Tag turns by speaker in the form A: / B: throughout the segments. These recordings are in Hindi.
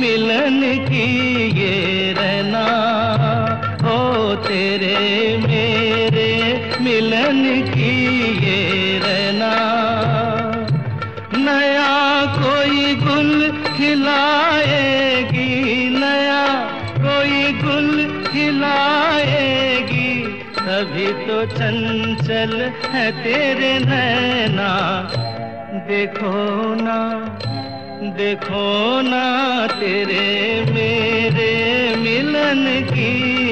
A: मिलन की ये रहना हो तेरे मेरे मिलन की ये रहना। नया कोई गुल खिलाएगी, नया कोई गुल खिलाएगी। तभी तो चंचल है तेरे नैना, देखो ना। देखो ना तेरे मेरे मिलन की।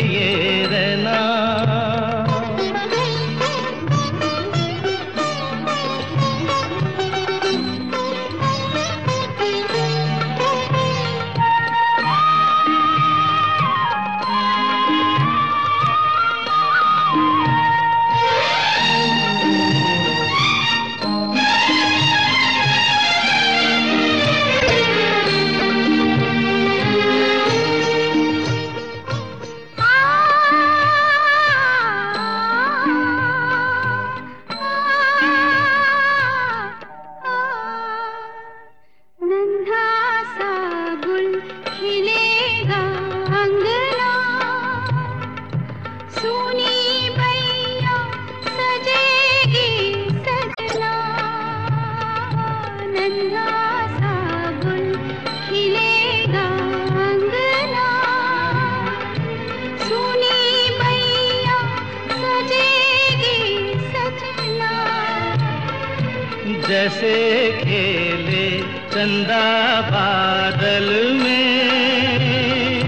A: जैसे खेले चंदा बादल में?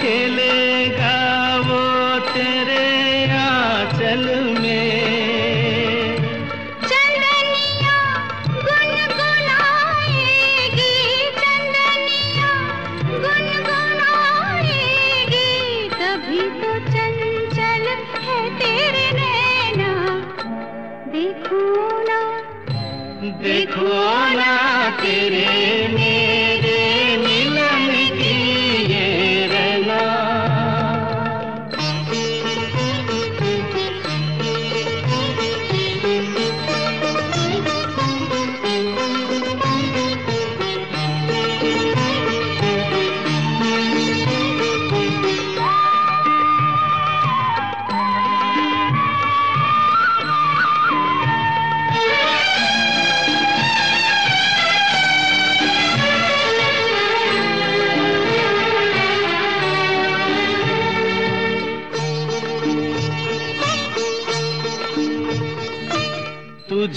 A: खेलेगा वो तेरे आंचल में?
B: देखो ना
A: तेरे मेरे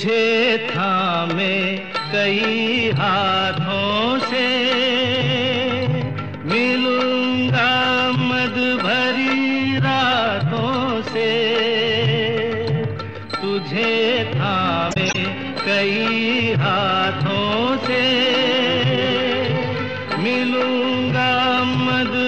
A: तुझे थामे कई हाथों से। मिलूँगा मद भरी रातों से। तुझे थामे कई हाथों से। मिलूँगा मद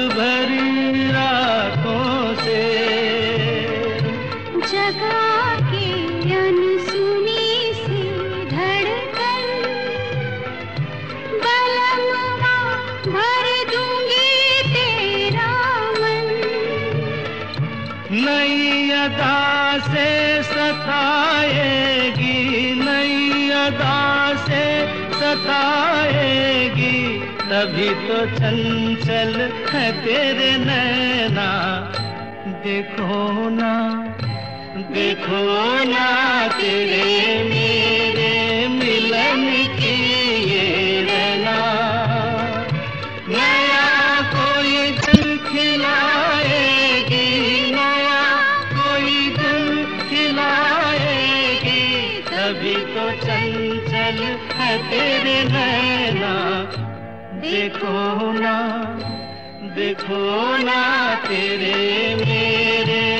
A: नई अदा से सताएगी नई अदा से सताएगी। तभी तो चंचल है तेरे नैना। देखो ना देखो ना तेरे मेरे चंचल है तेरे नैना। देखो ना देखो ना तेरे मेरे।